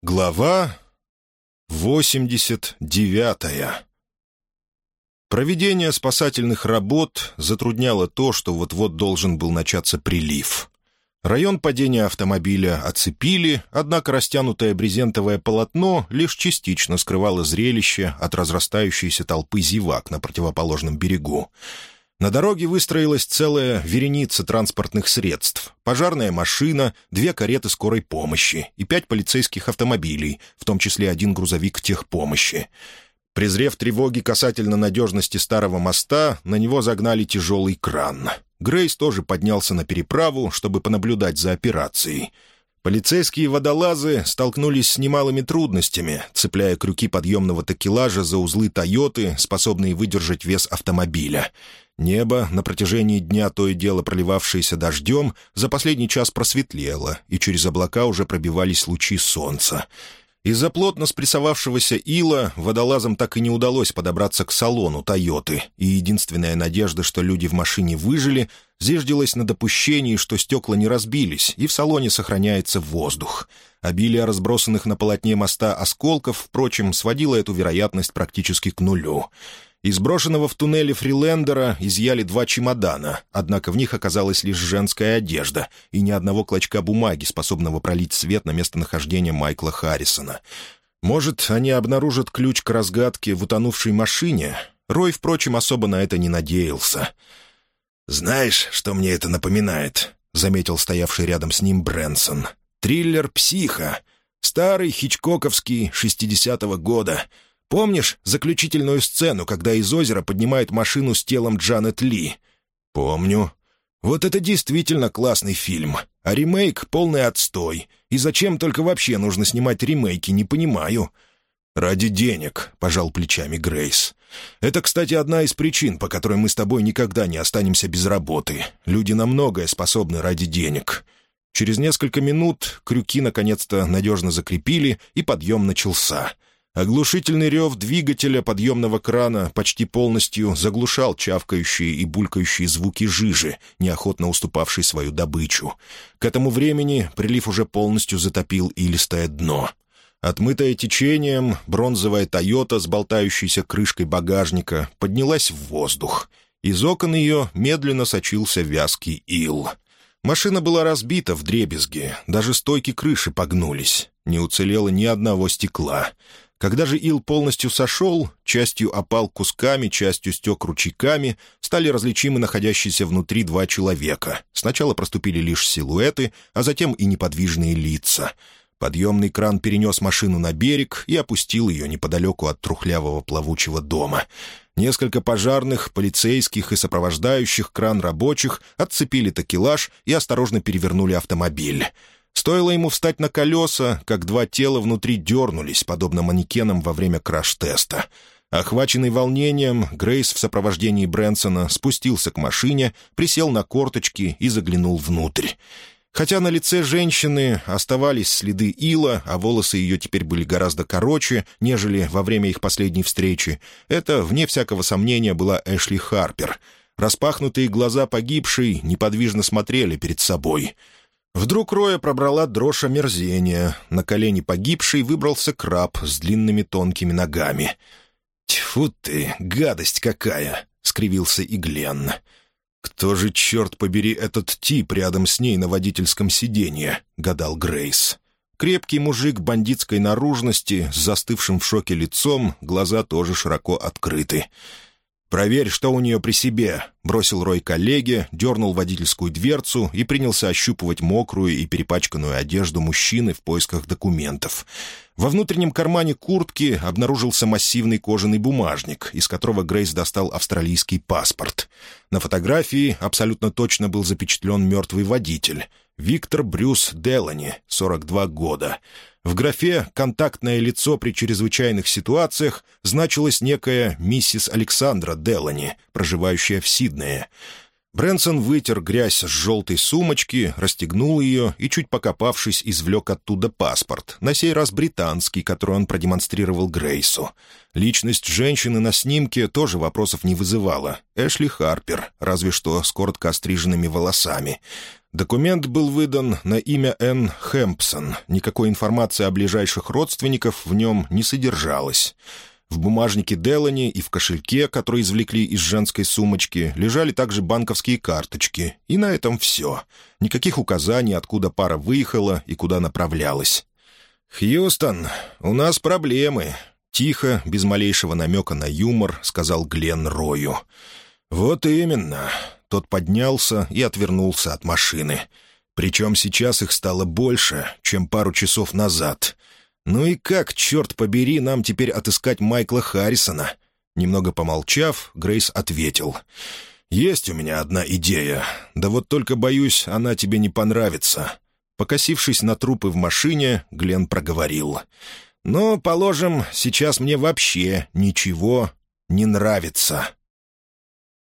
Глава 89 Проведение спасательных работ затрудняло то, что вот-вот должен был начаться прилив. Район падения автомобиля оцепили, однако растянутое брезентовое полотно лишь частично скрывало зрелище от разрастающейся толпы зевак на противоположном берегу. На дороге выстроилась целая вереница транспортных средств. Пожарная машина, две кареты скорой помощи и пять полицейских автомобилей, в том числе один грузовик техпомощи. Презрев тревоги касательно надежности старого моста, на него загнали тяжелый кран. Грейс тоже поднялся на переправу, чтобы понаблюдать за операцией. Полицейские водолазы столкнулись с немалыми трудностями, цепляя крюки подъемного такелажа за узлы «Тойоты», способные выдержать вес автомобиля. Небо, на протяжении дня то и дело проливавшееся дождем, за последний час просветлело, и через облака уже пробивались лучи солнца. Из-за плотно спрессовавшегося ила водолазам так и не удалось подобраться к салону «Тойоты», и единственная надежда, что люди в машине выжили, зиждилась на допущении, что стекла не разбились, и в салоне сохраняется воздух. Обилие разбросанных на полотне моста осколков, впрочем, сводило эту вероятность практически к нулю. Из брошенного в туннеле фрилендера изъяли два чемодана, однако в них оказалась лишь женская одежда и ни одного клочка бумаги, способного пролить свет на местонахождение Майкла Харрисона. Может, они обнаружат ключ к разгадке в утонувшей машине? Рой, впрочем, особо на это не надеялся. «Знаешь, что мне это напоминает?» — заметил стоявший рядом с ним Брэнсон. «Триллер «Психа». Старый хичкоковский, 60-го года — Помнишь заключительную сцену, когда из озера поднимают машину с телом Джанет Ли?» «Помню. Вот это действительно классный фильм. А ремейк — полный отстой. И зачем только вообще нужно снимать ремейки, не понимаю». «Ради денег», — пожал плечами Грейс. «Это, кстати, одна из причин, по которой мы с тобой никогда не останемся без работы. Люди на многое способны ради денег». Через несколько минут крюки наконец-то надежно закрепили, и подъем начался — Оглушительный рев двигателя подъемного крана почти полностью заглушал чавкающие и булькающие звуки жижи, неохотно уступавшей свою добычу. К этому времени прилив уже полностью затопил илистое дно. Отмытая течением, бронзовая «Тойота» с болтающейся крышкой багажника поднялась в воздух. Из окон ее медленно сочился вязкий ил. Машина была разбита в дребезги, даже стойки крыши погнулись. Не уцелело ни одного стекла. Когда же ил полностью сошел, частью опал кусками, частью стек ручейками, стали различимы находящиеся внутри два человека. Сначала проступили лишь силуэты, а затем и неподвижные лица. Подъемный кран перенес машину на берег и опустил ее неподалеку от трухлявого плавучего дома. Несколько пожарных, полицейских и сопровождающих кран рабочих отцепили такелаж и осторожно перевернули автомобиль. Стоило ему встать на колеса, как два тела внутри дернулись, подобно манекенам во время краш-теста. Охваченный волнением, Грейс в сопровождении Брэнсона спустился к машине, присел на корточки и заглянул внутрь. Хотя на лице женщины оставались следы ила, а волосы ее теперь были гораздо короче, нежели во время их последней встречи, это, вне всякого сомнения, была Эшли Харпер. Распахнутые глаза погибшей неподвижно смотрели перед собой — Вдруг Роя пробрала дрожь омерзения. На колени погибшей выбрался краб с длинными тонкими ногами. «Тьфу ты, гадость какая!» — скривился и Гленн. «Кто же, черт побери, этот тип рядом с ней на водительском сиденье?» — гадал Грейс. Крепкий мужик бандитской наружности, с застывшим в шоке лицом, глаза тоже широко открыты. «Проверь, что у нее при себе», — бросил Рой коллеге, дернул водительскую дверцу и принялся ощупывать мокрую и перепачканную одежду мужчины в поисках документов. Во внутреннем кармане куртки обнаружился массивный кожаный бумажник, из которого Грейс достал австралийский паспорт. На фотографии абсолютно точно был запечатлен мертвый водитель — Виктор Брюс Делани, 42 года. В графе «Контактное лицо при чрезвычайных ситуациях» значилась некая миссис Александра Делани, проживающая в Сиднее. Брэнсон вытер грязь с желтой сумочки, расстегнул ее и, чуть покопавшись, извлек оттуда паспорт, на сей раз британский, который он продемонстрировал Грейсу. Личность женщины на снимке тоже вопросов не вызывала. Эшли Харпер, разве что с коротко остриженными волосами. Документ был выдан на имя Энн Хэмпсон. Никакой информации о ближайших родственниках в нем не содержалось. В бумажнике Делани и в кошельке, который извлекли из женской сумочки, лежали также банковские карточки. И на этом все. Никаких указаний, откуда пара выехала и куда направлялась. «Хьюстон, у нас проблемы», — тихо, без малейшего намека на юмор, сказал Глен Рою. «Вот именно». Тот поднялся и отвернулся от машины. Причем сейчас их стало больше, чем пару часов назад. «Ну и как, черт побери, нам теперь отыскать Майкла Харрисона?» Немного помолчав, Грейс ответил. «Есть у меня одна идея. Да вот только, боюсь, она тебе не понравится». Покосившись на трупы в машине, Глен проговорил. «Ну, положим, сейчас мне вообще ничего не нравится».